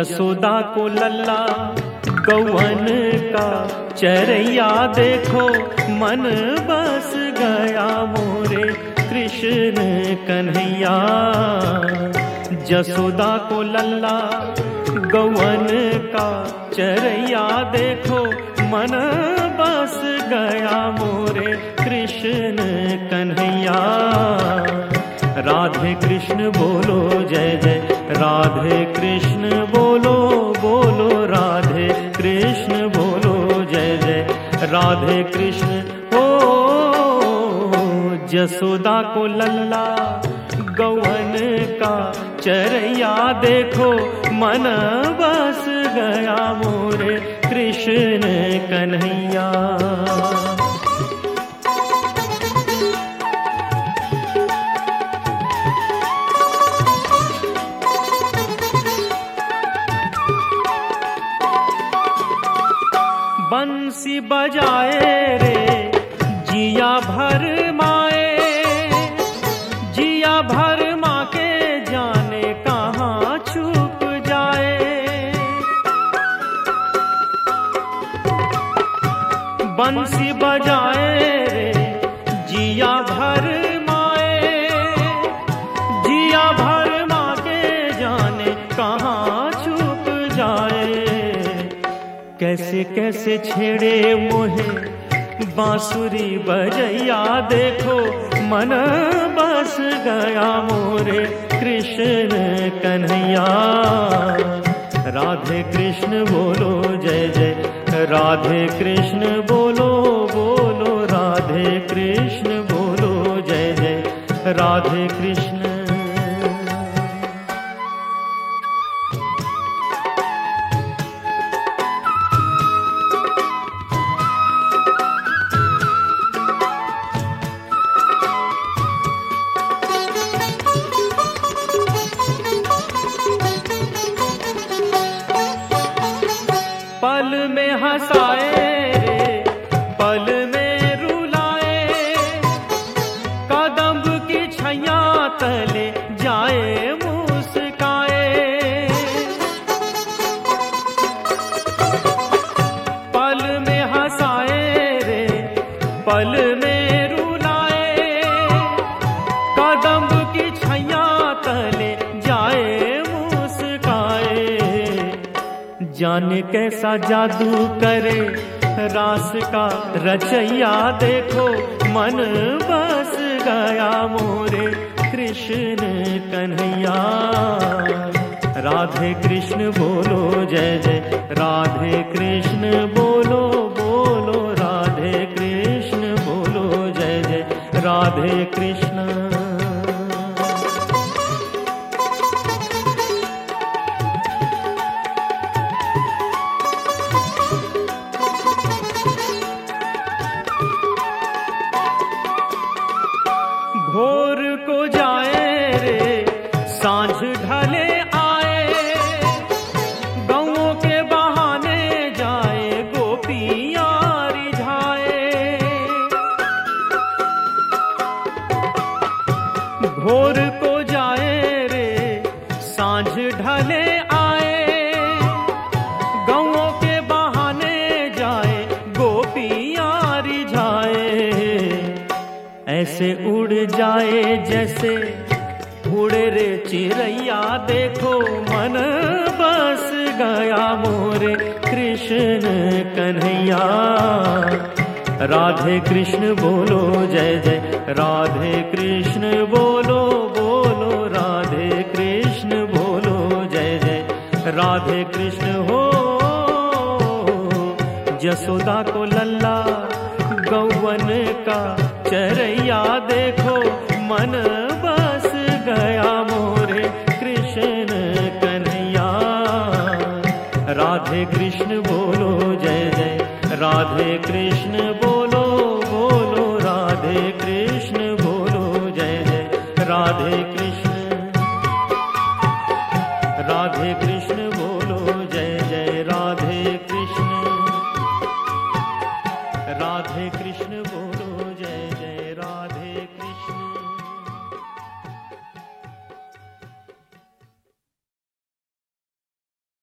जसोदा को लल्ला, गौवन का चरैया देखो, मन बस गया मोरे कृष्ण कन्हैया। जसोदा को लल्ला, गौवन का चरैया देखो, मन बस गया मोरे कृष्ण कन्हैया। राधे कृष्ण बोलो, जय जय। राधे कृष्ण बोलो बोलो राधे कृष्ण बोलो, जय जय। राधे कृष्ण हो जसोदा को लल्ला गौवन का चरैया देखो, मन बस गया मोरे, कृष्ण कन्हैया। बंसी बजाए रे। जिया भर माए, जिया भर माँ के जाने कहाँ छुप जाए। बंसी बजाए कैसे कैसे छेड़े मोहे? बांसुरी बजैया देखो, मन बस गया मोरे। कृष्ण कन्हैया। राधे कृष्ण बोलो, जय जय। राधे कृष्ण बोलो बोलो। राधे कृष्ण बोलो, जय जय। राधे कृष्ण पल में रुलाए कदम की छैया तले जाए, मुस्काए। जाने कैसा जादू करे, रास का रचैया देखो। मन बस गया मोरे, कृष्ण कन्हैया। राधे कृष्ण बोलो, जय जय। राधे कृष्ण बोलो। राधे कृष्ण। भोर को जाए रे साँझ ढले जाए जैसे उड़े रे चिड़ैया देखो मन बस गया मोरे कृष्ण कन्हैया। राधे कृष्ण बोलो, जय जय। राधे कृष्ण बोलो बोलो। राधे कृष्ण बोलो, जय जय। राधे कृष्ण हो, जसोदा को लल्ला गौवन का चरैया देखो, मन बस गया मोरे कृष्ण कन्हैया। राधे कृष्ण बोलो, जय जय। राधे कृष्ण बोलो बोलो, राधे कृष्ण बोलो, जय जय। राधे कृष्ण राधे कृष्ण बोलो, जय जय। राधे कृष्ण राधे कृष्ण